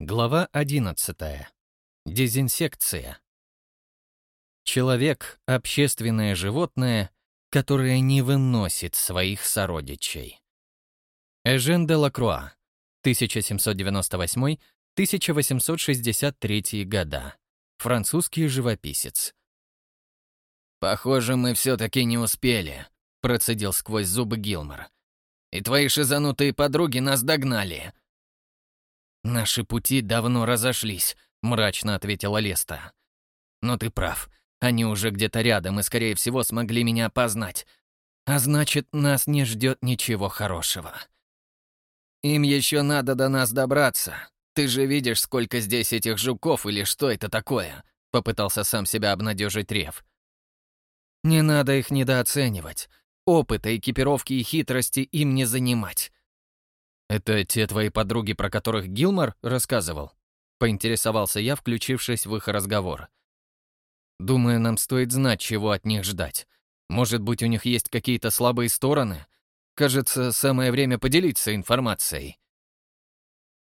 Глава 11. Дезинсекция. Человек — общественное животное, которое не выносит своих сородичей. Эжен де Лакруа, 1798-1863 года. Французский живописец. «Похоже, мы все-таки не успели», — процедил сквозь зубы Гилмор. «И твои шизанутые подруги нас догнали». «Наши пути давно разошлись», — мрачно ответила Леста. «Но ты прав. Они уже где-то рядом и, скорее всего, смогли меня опознать. А значит, нас не ждет ничего хорошего». «Им еще надо до нас добраться. Ты же видишь, сколько здесь этих жуков или что это такое?» — попытался сам себя обнадежить Рев. Не надо их недооценивать. Опыта, экипировки и хитрости им не занимать. Это те твои подруги, про которых Гилмор рассказывал? Поинтересовался я, включившись в их разговор. Думаю, нам стоит знать, чего от них ждать. Может быть, у них есть какие-то слабые стороны? Кажется, самое время поделиться информацией.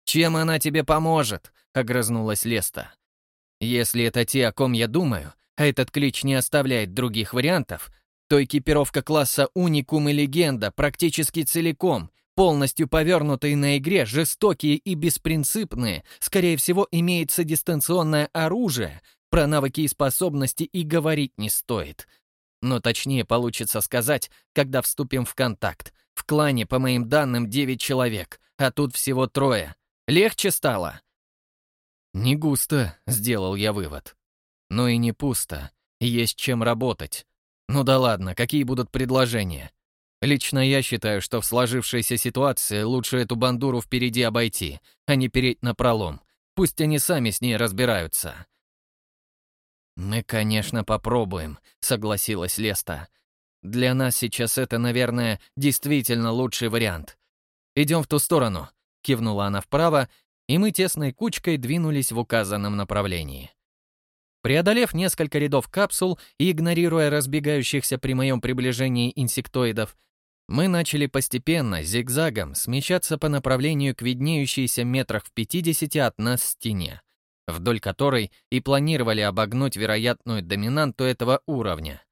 «Чем она тебе поможет?» — огрызнулась Леста. «Если это те, о ком я думаю, а этот клич не оставляет других вариантов, то экипировка класса «Уникум» и «Легенда» практически целиком, полностью повернутые на игре, жестокие и беспринципные, скорее всего, имеется дистанционное оружие, про навыки и способности и говорить не стоит. Но точнее получится сказать, когда вступим в контакт. В клане, по моим данным, 9 человек, а тут всего трое. Легче стало? Не густо, сделал я вывод. Но и не пусто. Есть чем работать. Ну да ладно, какие будут предложения? Лично я считаю, что в сложившейся ситуации лучше эту бандуру впереди обойти, а не переть на пролом. Пусть они сами с ней разбираются. «Мы, конечно, попробуем», — согласилась Леста. «Для нас сейчас это, наверное, действительно лучший вариант. Идем в ту сторону», — кивнула она вправо, и мы тесной кучкой двинулись в указанном направлении. Преодолев несколько рядов капсул и игнорируя разбегающихся при моем приближении инсектоидов, мы начали постепенно, зигзагом, смещаться по направлению к виднеющейся метрах в 50 от нас стене, вдоль которой и планировали обогнуть вероятную доминанту этого уровня.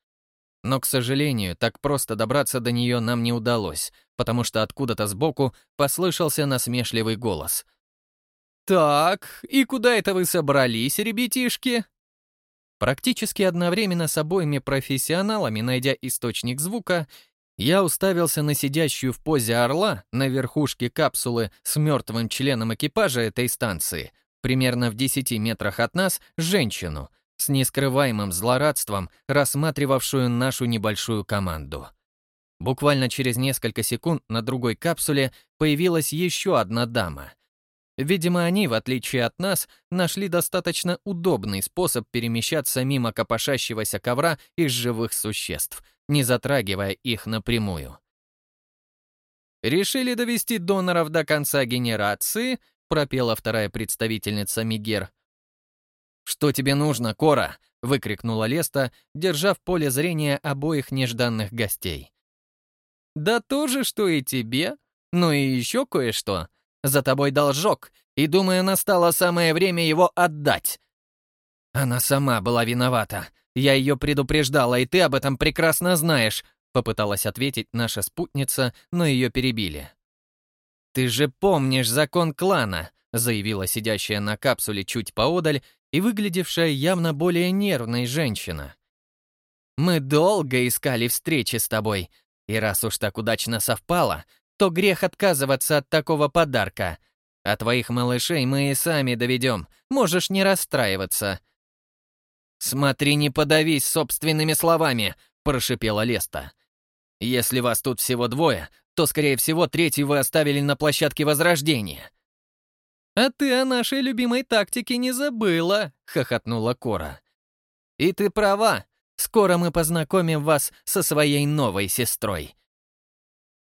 Но, к сожалению, так просто добраться до нее нам не удалось, потому что откуда-то сбоку послышался насмешливый голос. «Так, и куда это вы собрались, ребятишки?» Практически одновременно с обоими профессионалами, найдя источник звука, я уставился на сидящую в позе орла на верхушке капсулы с мертвым членом экипажа этой станции, примерно в 10 метрах от нас, женщину, с нескрываемым злорадством, рассматривавшую нашу небольшую команду. Буквально через несколько секунд на другой капсуле появилась еще одна дама — Видимо, они, в отличие от нас, нашли достаточно удобный способ перемещаться мимо копошащегося ковра из живых существ, не затрагивая их напрямую. «Решили довести доноров до конца генерации?» — пропела вторая представительница Мигер. «Что тебе нужно, Кора?» — выкрикнула Леста, держа в поле зрения обоих нежданных гостей. «Да то же, что и тебе. Ну и еще кое-что. За тобой должок, и, думаю, настало самое время его отдать». Она сама была виновата. Я ее предупреждала, и ты об этом прекрасно знаешь, попыталась ответить наша спутница, но ее перебили. «Ты же помнишь закон клана», заявила сидящая на капсуле чуть поодаль и выглядевшая явно более нервной женщина. «Мы долго искали встречи с тобой, и раз уж так удачно совпало, то грех отказываться от такого подарка. А твоих малышей мы и сами доведем, можешь не расстраиваться». «Смотри, не подавись собственными словами», — прошипела Леста. «Если вас тут всего двое, то, скорее всего, третий вы оставили на площадке Возрождения». «А ты о нашей любимой тактике не забыла», — хохотнула Кора. «И ты права. Скоро мы познакомим вас со своей новой сестрой».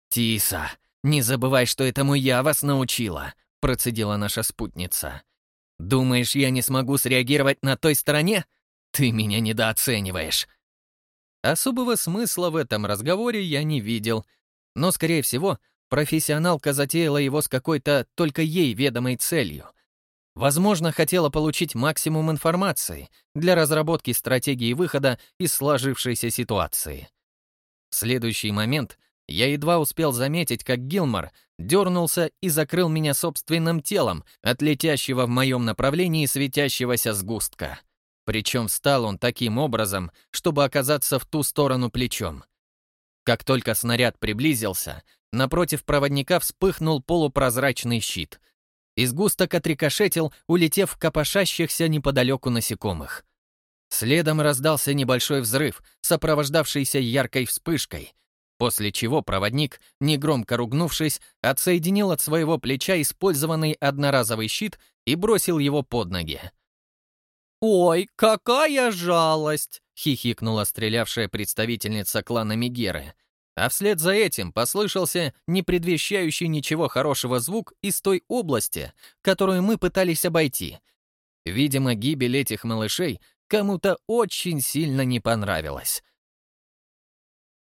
«Тиса, «Не забывай, что этому я вас научила», — процедила наша спутница. «Думаешь, я не смогу среагировать на той стороне? Ты меня недооцениваешь». Особого смысла в этом разговоре я не видел, но, скорее всего, профессионалка затеяла его с какой-то только ей ведомой целью. Возможно, хотела получить максимум информации для разработки стратегии выхода из сложившейся ситуации. В следующий момент я едва успел заметить, как Гилмор дернулся и закрыл меня собственным телом от летящего в моем направлении светящегося сгустка. Причем встал он таким образом, чтобы оказаться в ту сторону плечом. Как только снаряд приблизился, напротив проводника вспыхнул полупрозрачный щит. И сгусток отрикошетил, улетев в копошащихся неподалеку насекомых. Следом раздался небольшой взрыв, сопровождавшийся яркой вспышкой — после чего проводник, негромко ругнувшись, отсоединил от своего плеча использованный одноразовый щит и бросил его под ноги. «Ой, какая жалость!» — хихикнула стрелявшая представительница клана Мегеры. А вслед за этим послышался не предвещающий ничего хорошего звук из той области, которую мы пытались обойти. Видимо, гибель этих малышей кому-то очень сильно не понравилась.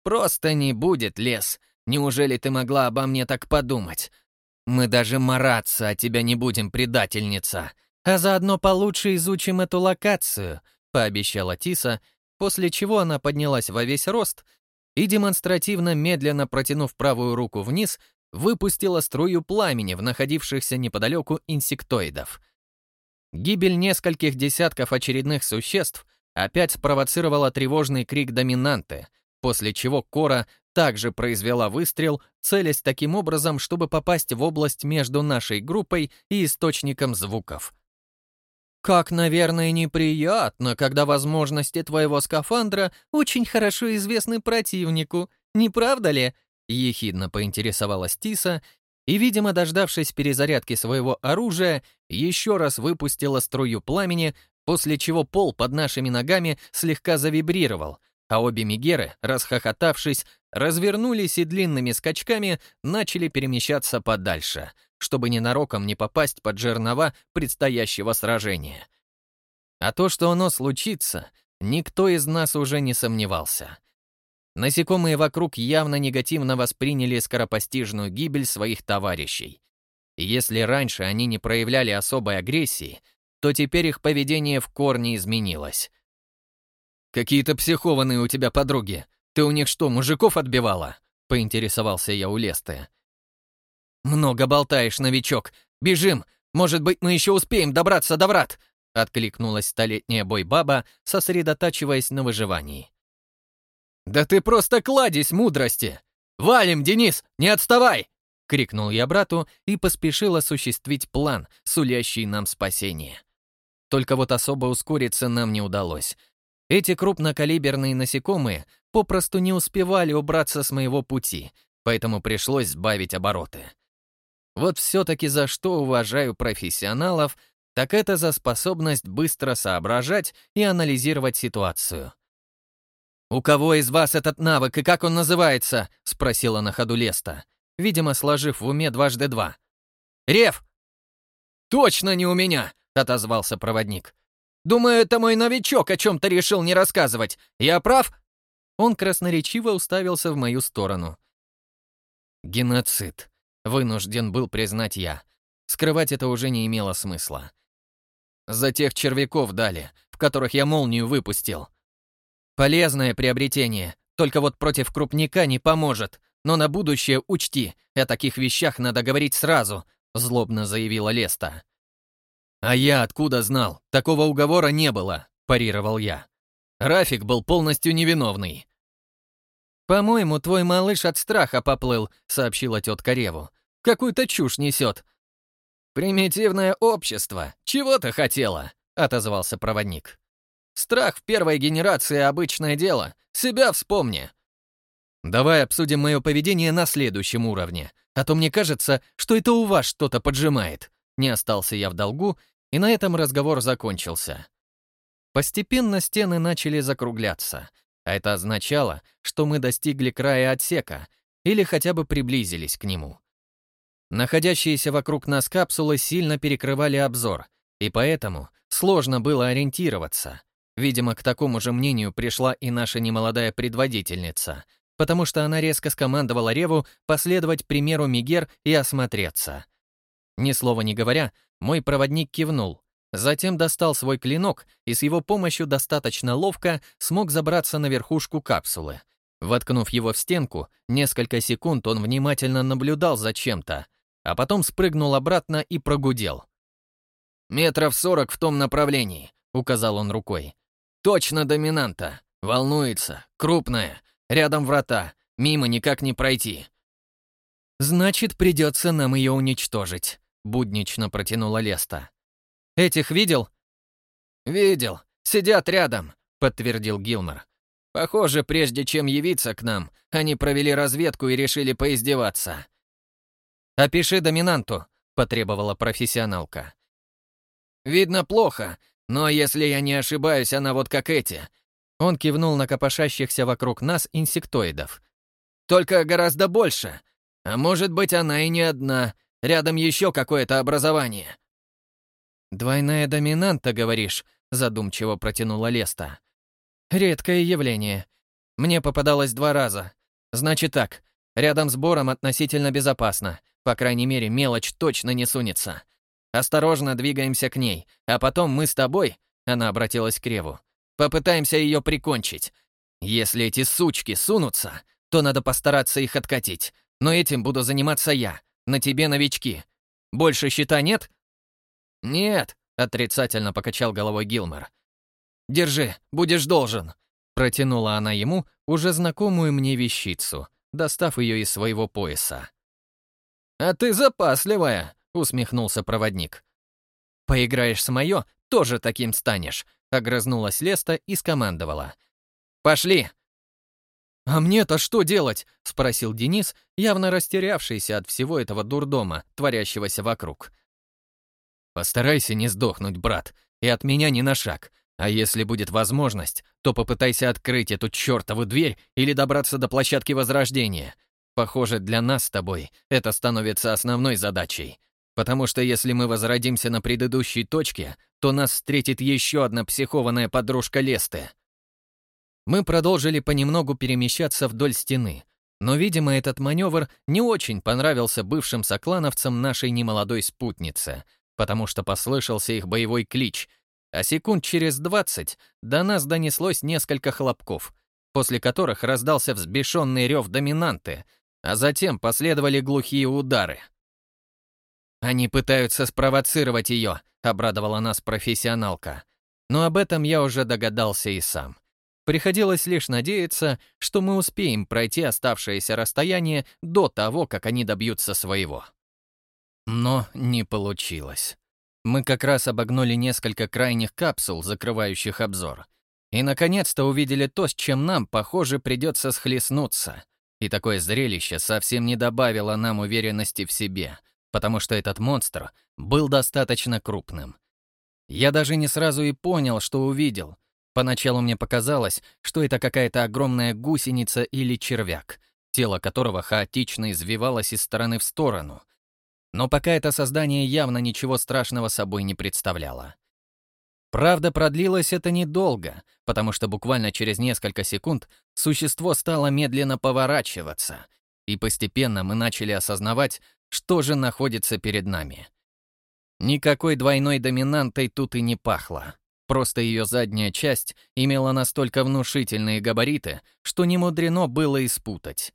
Просто не будет, лес. Неужели ты могла обо мне так подумать? Мы даже мараться о тебя не будем, предательница. А заодно получше изучим эту локацию, пообещала Тиса, после чего она поднялась во весь рост и, демонстративно медленно протянув правую руку вниз, выпустила струю пламени в находившихся неподалеку инсектоидов. Гибель нескольких десятков очередных существ опять спровоцировала тревожный крик доминанты — после чего Кора также произвела выстрел, целясь таким образом, чтобы попасть в область между нашей группой и источником звуков. «Как, наверное, неприятно, когда возможности твоего скафандра очень хорошо известны противнику, не правда ли?» — ехидно поинтересовалась Тиса и, видимо, дождавшись перезарядки своего оружия, еще раз выпустила струю пламени, после чего пол под нашими ногами слегка завибрировал, а обе Мегеры, расхохотавшись, развернулись и длинными скачками начали перемещаться подальше, чтобы ненароком не попасть под жернова предстоящего сражения. А то, что оно случится, никто из нас уже не сомневался. Насекомые вокруг явно негативно восприняли скоропостижную гибель своих товарищей. И если раньше они не проявляли особой агрессии, то теперь их поведение в корне изменилось. «Какие-то психованные у тебя подруги. Ты у них что, мужиков отбивала?» — поинтересовался я у Лесты. «Много болтаешь, новичок. Бежим! Может быть, мы еще успеем добраться до врат!» — откликнулась столетняя бойбаба, сосредотачиваясь на выживании. «Да ты просто кладезь мудрости! Валим, Денис, не отставай!» — крикнул я брату и поспешил осуществить план, сулящий нам спасение. Только вот особо ускориться нам не удалось. Эти крупнокалиберные насекомые попросту не успевали убраться с моего пути, поэтому пришлось сбавить обороты. Вот все-таки за что уважаю профессионалов, так это за способность быстро соображать и анализировать ситуацию. «У кого из вас этот навык и как он называется?» — спросила на ходу Леста, видимо, сложив в уме дважды два. «Рев!» «Точно не у меня!» — отозвался проводник. Думаю, это мой новичок о чем-то решил не рассказывать. Я прав?» Он красноречиво уставился в мою сторону. «Геноцид», — вынужден был признать я. Скрывать это уже не имело смысла. «За тех червяков дали, в которых я молнию выпустил. Полезное приобретение, только вот против крупника не поможет. Но на будущее учти, о таких вещах надо говорить сразу», — злобно заявила Леста. «А я откуда знал? Такого уговора не было», — парировал я. Рафик был полностью невиновный. «По-моему, твой малыш от страха поплыл», — сообщила тетка Реву. «Какую-то чушь несет». «Примитивное общество. Чего ты хотела?» — отозвался проводник. «Страх в первой генерации — обычное дело. Себя вспомни». «Давай обсудим мое поведение на следующем уровне, а то мне кажется, что это у вас что-то поджимает». Не остался я в долгу и на этом разговор закончился. Постепенно стены начали закругляться, а это означало, что мы достигли края отсека или хотя бы приблизились к нему. Находящиеся вокруг нас капсулы сильно перекрывали обзор, и поэтому сложно было ориентироваться. Видимо, к такому же мнению пришла и наша немолодая предводительница, потому что она резко скомандовала Реву последовать примеру Мигер и осмотреться — Ни слова не говоря, мой проводник кивнул, затем достал свой клинок и с его помощью достаточно ловко смог забраться на верхушку капсулы. Воткнув его в стенку, несколько секунд он внимательно наблюдал за чем-то, а потом спрыгнул обратно и прогудел. «Метров сорок в том направлении», — указал он рукой. «Точно доминанта. Волнуется. Крупная. Рядом врата. Мимо никак не пройти». «Значит, придется нам ее уничтожить», — буднично протянула Леста. «Этих видел?» «Видел. Сидят рядом», — подтвердил Гилмор. «Похоже, прежде чем явиться к нам, они провели разведку и решили поиздеваться». «Опиши доминанту», — потребовала профессионалка. «Видно плохо, но если я не ошибаюсь, она вот как эти». Он кивнул на копошащихся вокруг нас инсектоидов. «Только гораздо больше. А может быть, она и не одна. Рядом еще какое-то образование». «Двойная доминанта, говоришь?» — задумчиво протянула Леста. «Редкое явление. Мне попадалось два раза. Значит так, рядом с Бором относительно безопасно. По крайней мере, мелочь точно не сунется. Осторожно двигаемся к ней, а потом мы с тобой, она обратилась к Реву, попытаемся ее прикончить. Если эти сучки сунутся, то надо постараться их откатить. Но этим буду заниматься я, на тебе новички. Больше щита нет? Нет, отрицательно покачал головой Гилмор. Держи, будешь должен. Протянула она ему уже знакомую мне вещицу, достав ее из своего пояса. «А ты запасливая!» усмехнулся проводник. «Поиграешь с моё, тоже таким станешь», — огрызнулась Леста и скомандовала. «Пошли!» «А мне-то что делать?» — спросил Денис, явно растерявшийся от всего этого дурдома, творящегося вокруг. «Постарайся не сдохнуть, брат, и от меня ни на шаг. А если будет возможность, то попытайся открыть эту чертову дверь или добраться до площадки Возрождения. Похоже, для нас с тобой это становится основной задачей. Потому что если мы возродимся на предыдущей точке, то нас встретит еще одна психованная подружка Лесты. Мы продолжили понемногу перемещаться вдоль стены, но, видимо, этот маневр не очень понравился бывшим соклановцам нашей немолодой спутницы, потому что послышался их боевой клич, а секунд через двадцать до нас донеслось несколько хлопков, после которых раздался взбешенный рев доминанты, а затем последовали глухие удары — «Они пытаются спровоцировать ее», — обрадовала нас профессионалка. Но об этом я уже догадался и сам. Приходилось лишь надеяться, что мы успеем пройти оставшееся расстояние до того, как они добьются своего. Но не получилось. Мы как раз обогнули несколько крайних капсул, закрывающих обзор. И, наконец-то, увидели то, с чем нам, похоже, придется схлестнуться. И такое зрелище совсем не добавило нам уверенности в себе — потому что этот монстр был достаточно крупным. Я даже не сразу и понял, что увидел. Поначалу мне показалось, что это какая-то огромная гусеница или червяк, тело которого хаотично извивалось из стороны в сторону. Но пока это создание явно ничего страшного собой не представляло. Правда, продлилось это недолго, потому что буквально через несколько секунд существо стало медленно поворачиваться, и постепенно мы начали осознавать, что же находится перед нами. Никакой двойной доминантой тут и не пахло. Просто ее задняя часть имела настолько внушительные габариты, что не мудрено было испутать.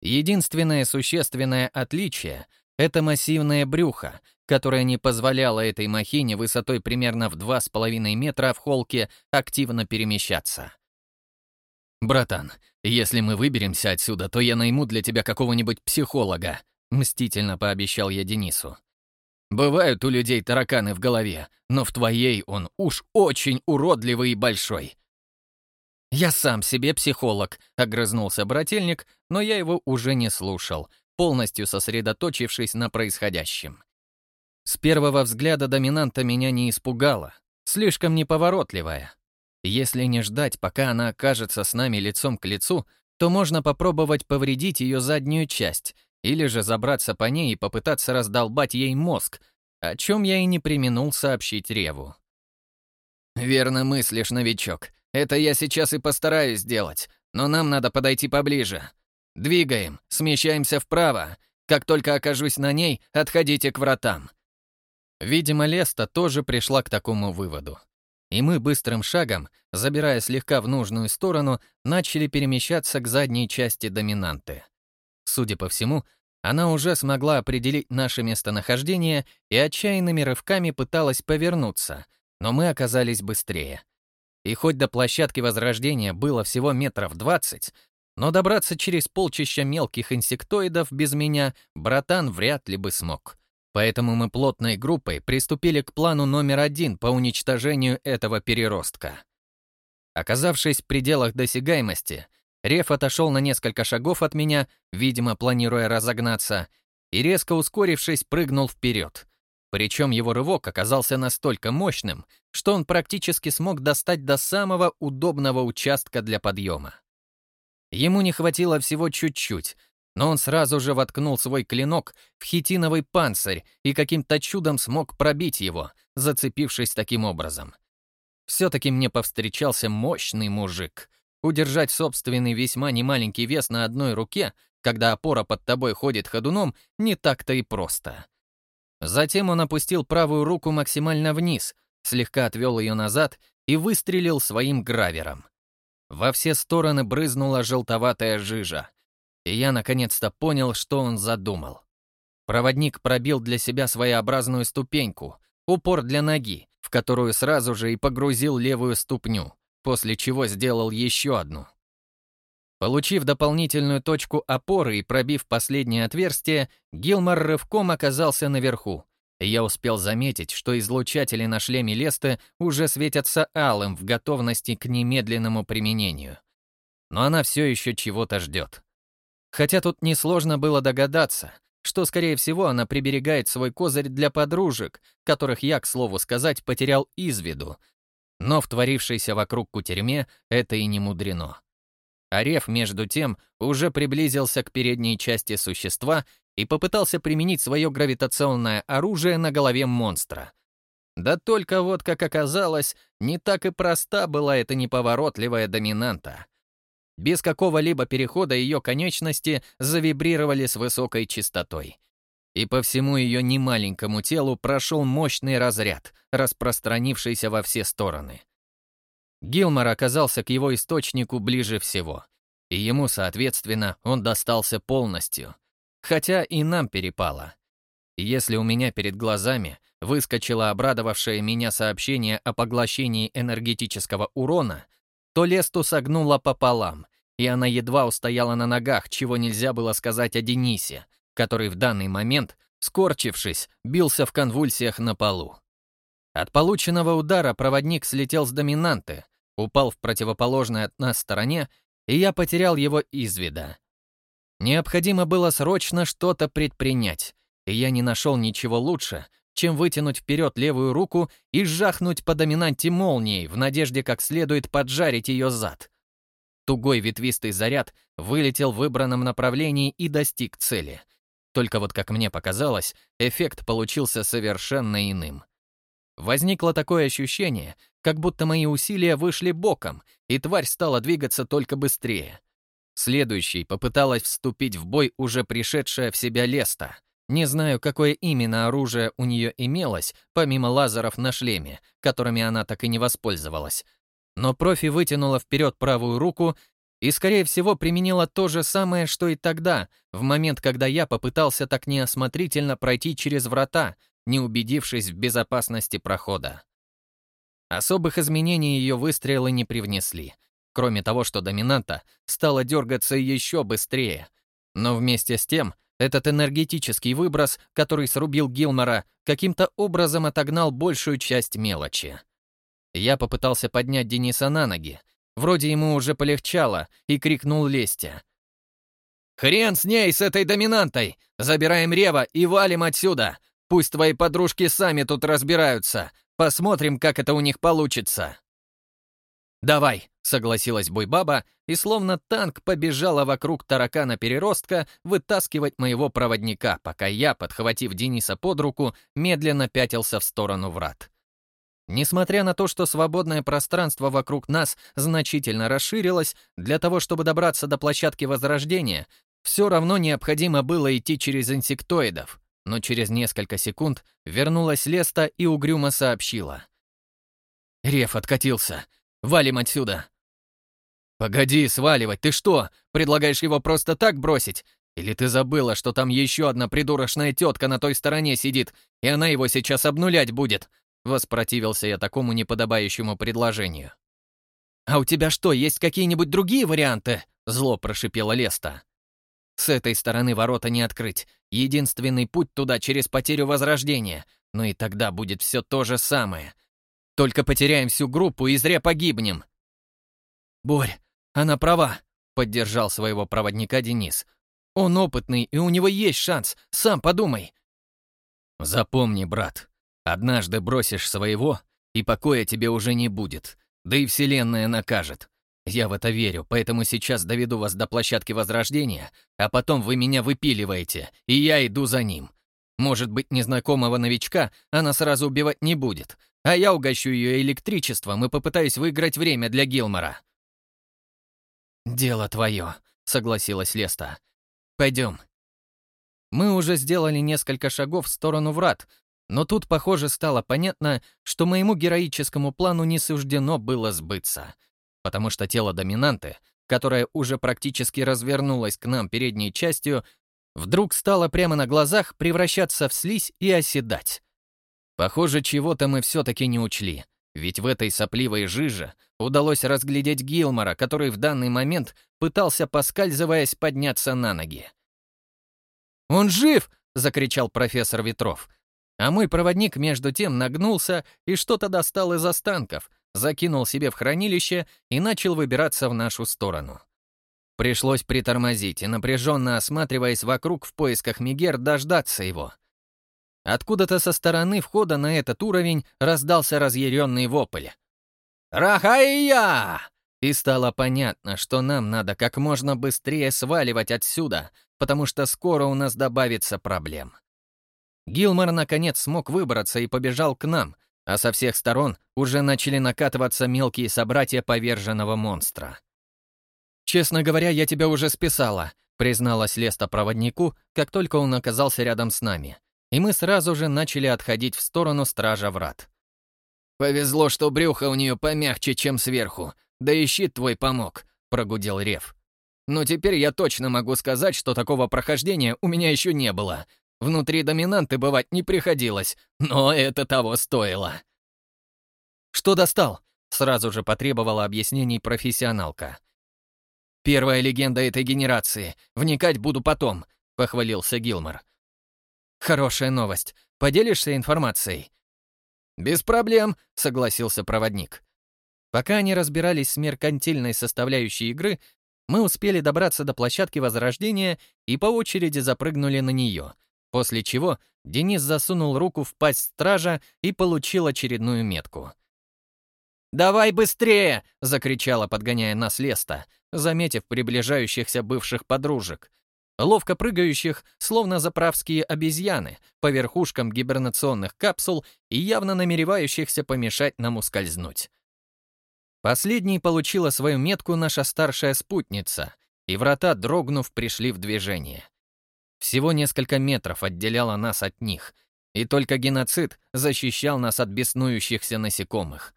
Единственное существенное отличие — это массивное брюхо, которое не позволяло этой махине высотой примерно в 2,5 метра в холке активно перемещаться. «Братан, если мы выберемся отсюда, то я найму для тебя какого-нибудь психолога», — мстительно пообещал я Денису. «Бывают у людей тараканы в голове, но в твоей он уж очень уродливый и большой». «Я сам себе психолог», — огрызнулся брательник, но я его уже не слушал, полностью сосредоточившись на происходящем. С первого взгляда доминанта меня не испугала, слишком неповоротливая. Если не ждать, пока она окажется с нами лицом к лицу, то можно попробовать повредить ее заднюю часть или же забраться по ней и попытаться раздолбать ей мозг, о чем я и не применул сообщить Реву. «Верно мыслишь, новичок. Это я сейчас и постараюсь сделать, но нам надо подойти поближе. Двигаем, смещаемся вправо. Как только окажусь на ней, отходите к вратам». Видимо, Леста тоже пришла к такому выводу. И мы быстрым шагом, забирая слегка в нужную сторону, начали перемещаться к задней части доминанты. Судя по всему, она уже смогла определить наше местонахождение и отчаянными рывками пыталась повернуться, но мы оказались быстрее. И хоть до площадки Возрождения было всего метров двадцать, но добраться через полчища мелких инсектоидов без меня братан вряд ли бы смог. Поэтому мы плотной группой приступили к плану номер один по уничтожению этого переростка. Оказавшись в пределах досягаемости, Реф отошел на несколько шагов от меня, видимо, планируя разогнаться, и, резко ускорившись, прыгнул вперед. Причем его рывок оказался настолько мощным, что он практически смог достать до самого удобного участка для подъема. Ему не хватило всего чуть-чуть, но он сразу же воткнул свой клинок в хитиновый панцирь и каким-то чудом смог пробить его, зацепившись таким образом. Все-таки мне повстречался мощный мужик. Удержать собственный весьма немаленький вес на одной руке, когда опора под тобой ходит ходуном, не так-то и просто. Затем он опустил правую руку максимально вниз, слегка отвел ее назад и выстрелил своим гравером. Во все стороны брызнула желтоватая жижа, и я наконец-то понял, что он задумал. Проводник пробил для себя своеобразную ступеньку, упор для ноги, в которую сразу же и погрузил левую ступню после чего сделал еще одну. Получив дополнительную точку опоры и пробив последнее отверстие, Гилмор рывком оказался наверху. я успел заметить, что излучатели на шлеме Лесты уже светятся алым в готовности к немедленному применению. Но она все еще чего-то ждет. Хотя тут несложно было догадаться, что, скорее всего, она приберегает свой козырь для подружек, которых я, к слову сказать, потерял из виду, но в творившейся вокруг кутерьме это и не мудрено. Ареф, между тем, уже приблизился к передней части существа и попытался применить свое гравитационное оружие на голове монстра. Да только вот, как оказалось, не так и проста была эта неповоротливая доминанта. Без какого-либо перехода ее конечности завибрировали с высокой частотой и по всему ее немаленькому телу прошел мощный разряд, распространившийся во все стороны. Гилмор оказался к его источнику ближе всего, и ему, соответственно, он достался полностью, хотя и нам перепало. Если у меня перед глазами выскочило обрадовавшее меня сообщение о поглощении энергетического урона, то Лесту согнула пополам, и она едва устояла на ногах, чего нельзя было сказать о Денисе, который в данный момент, скорчившись, бился в конвульсиях на полу. От полученного удара проводник слетел с доминанты, упал в противоположной от нас стороне, и я потерял его из вида. Необходимо было срочно что-то предпринять, и я не нашел ничего лучше, чем вытянуть вперед левую руку и сжахнуть по доминанте молнией в надежде как следует поджарить ее зад. Тугой ветвистый заряд вылетел в выбранном направлении и достиг цели — только вот, как мне показалось, эффект получился совершенно иным. Возникло такое ощущение, как будто мои усилия вышли боком, и тварь стала двигаться только быстрее. Следующей попыталась вступить в бой уже пришедшая в себя Леста. Не знаю, какое именно оружие у нее имелось, помимо лазеров на шлеме, которыми она так и не воспользовалась. Но профи вытянула вперед правую руку и, скорее всего, применила то же самое, что и тогда, в момент, когда я попытался так неосмотрительно пройти через врата, не убедившись в безопасности прохода. Особых изменений ее выстрелы не привнесли, кроме того, что доминанта стала дергаться еще быстрее. Но вместе с тем, этот энергетический выброс, который срубил Гилмора, каким-то образом отогнал большую часть мелочи. Я попытался поднять Дениса на ноги, Вроде ему уже полегчало, и крикнул Лестя. «Хрен с ней, с этой доминантой! Забираем Рева и валим отсюда! Пусть твои подружки сами тут разбираются! Посмотрим, как это у них получится!» «Давай!» — согласилась Буйбаба, и словно танк побежала вокруг таракана-переростка вытаскивать моего проводника, пока я, подхватив Дениса под руку, медленно пятился в сторону врат. Несмотря на то, что свободное пространство вокруг нас значительно расширилось, для того, чтобы добраться до площадки Возрождения, все равно необходимо было идти через инсектоидов, но через несколько секунд вернулась Леста и угрюмо сообщила. «Реф откатился. Валим отсюда!» «Погоди, сваливать, ты что, предлагаешь его просто так бросить? Или ты забыла, что там еще одна придурочная тетка на той стороне сидит, и она его сейчас обнулять будет?» Воспротивился я такому неподобающему предложению. «А у тебя что, есть какие-нибудь другие варианты?» Зло прошипела Леста. «С этой стороны ворота не открыть. Единственный путь туда через потерю возрождения. Но и тогда будет все то же самое. Только потеряем всю группу и зря погибнем». «Борь, она права», — поддержал своего проводника Денис. «Он опытный, и у него есть шанс. Сам подумай». «Запомни, брат, однажды бросишь своего, и покоя тебе уже не будет. Да и Вселенная накажет. Я в это верю, поэтому сейчас доведу вас до площадки Возрождения, а потом вы меня выпиливаете, и я иду за ним. Может быть, незнакомого новичка она сразу убивать не будет, а я угощу ее электричеством и попытаюсь выиграть время для Гилмора». «Дело твое», — согласилась Леста. «Пойдем». Мы уже сделали несколько шагов в сторону врат, но тут, похоже, стало понятно, что моему героическому плану не суждено было сбыться — потому что тело доминанты, которое уже практически развернулось к нам передней частью, вдруг стало прямо на глазах превращаться в слизь и оседать. Похоже, чего-то мы все-таки не учли, ведь в этой сопливой жиже удалось разглядеть Гилмора, который в данный момент пытался, поскальзываясь, подняться на ноги. «Он жив!» — закричал профессор Ветров. А мой проводник между тем нагнулся и что-то достал из останков, закинул себе в хранилище и начал выбираться в нашу сторону. Пришлось притормозить и, напряженно осматриваясь вокруг в поисках Мегер, дождаться его. Откуда-то со стороны входа на этот уровень раздался разъяренный вопль. «Рахайя!» И стало понятно, что нам надо как можно быстрее сваливать отсюда, потому что скоро у нас добавится проблем. Гилмор наконец смог выбраться и побежал к нам, а со всех сторон уже начали накатываться мелкие собратья поверженного монстра. «Честно говоря, я тебя уже списала», призналась Леста проводнику, как только он оказался рядом с нами, и мы сразу же начали отходить в сторону стража врат. «Повезло, что брюхо у нее помягче, чем сверху, да и щит твой помог», — прогудел Рев. «Но теперь я точно могу сказать, что такого прохождения у меня еще не было, Внутри доминанты бывать не приходилось, но это того стоило. «Что достал?» — сразу же потребовала объяснений профессионалка. «Первая легенда этой генерации. Вникать буду потом», — похвалился Гилмор. «Хорошая новость. Поделишься информацией?» «Без проблем», — согласился проводник. Пока они разбирались с меркантильной составляющей игры, мы успели добраться до площадки Возрождения и по очереди запрыгнули на нее — После чего Денис засунул руку в пасть стража и получил очередную метку. «Давай быстрее!» — закричала, подгоняя нас Леста, заметив приближающихся бывших подружек. Ловко прыгающих, словно заправские обезьяны, по верхушкам гибернационных капсул и явно намеревающихся помешать нам ускользнуть. Последней получила свою метку наша старшая спутница, и врата, дрогнув, пришли в движение. Всего несколько метров отделяло нас от них, и только геноцид защищал нас от беснующихся насекомых.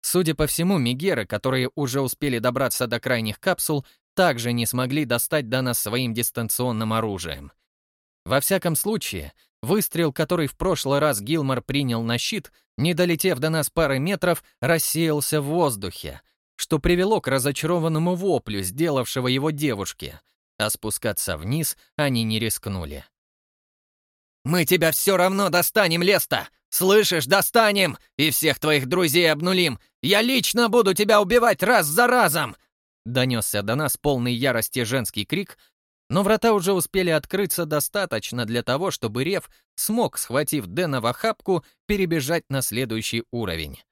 Судя по всему, мигеры, которые уже успели добраться до крайних капсул, также не смогли достать до нас своим дистанционным оружием. Во всяком случае, выстрел, который в прошлый раз Гилмор принял на щит, не долетев до нас пары метров, рассеялся в воздухе, что привело к разочарованному воплю, сделавшего его девушке — а спускаться вниз они не рискнули. «Мы тебя все равно достанем, Леста! Слышишь, достанем! И всех твоих друзей обнулим! Я лично буду тебя убивать раз за разом!» Донесся до нас полный ярости женский крик, но врата уже успели открыться достаточно для того, чтобы Рев смог, схватив Дэна в охапку, перебежать на следующий уровень.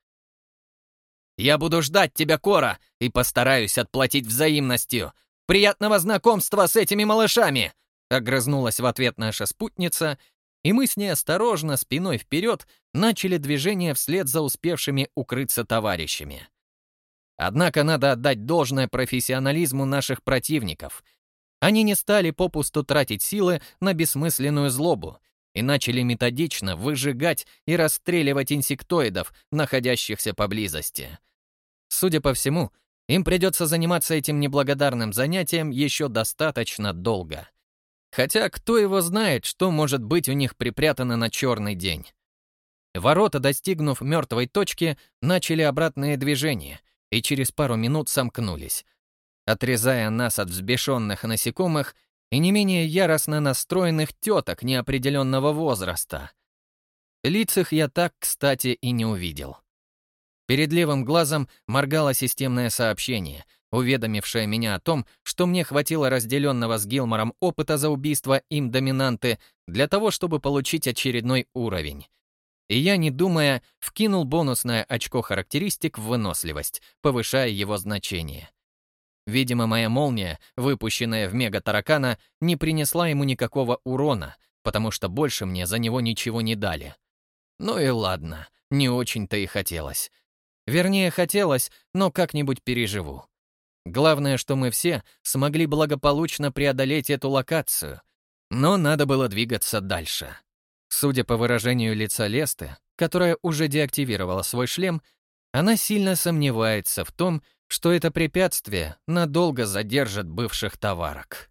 «Я буду ждать тебя, Кора, и постараюсь отплатить взаимностью. Приятного знакомства с этими малышами!» Огрызнулась в ответ наша спутница, и мы с ней осторожно, спиной вперед, начали движение вслед за успевшими укрыться товарищами. Однако надо отдать должное профессионализму наших противников. Они не стали попусту тратить силы на бессмысленную злобу и начали методично выжигать и расстреливать инсектоидов, находящихся поблизости. Судя по всему, им придется заниматься этим неблагодарным занятием еще достаточно долго. Хотя кто его знает, что может быть у них припрятано на черный день. Ворота, достигнув мертвой точки, начали обратное движение и через пару минут сомкнулись, отрезая нас от взбешенных насекомых и не менее яростно настроенных теток неопределенного возраста. Лиц их я так, кстати, и не увидел. Перед левым глазом моргало системное сообщение, уведомившее меня о том, что мне хватило разделенного с Гилмором опыта за убийство им доминанты для того, чтобы получить очередной уровень. И я, не думая, вкинул бонусное очко характеристик в выносливость, повышая его значение. Видимо, моя молния, выпущенная в мега-таракана, не принесла ему никакого урона, потому что больше мне за него ничего не дали. Ну и ладно, не очень-то и хотелось. Вернее, хотелось, но как-нибудь переживу. Главное, что мы все смогли благополучно преодолеть эту локацию. Но надо было двигаться дальше. Судя по выражению лица Лесты, которая уже деактивировала свой шлем, она сильно сомневается в том, что это препятствие надолго задержит бывших товарок.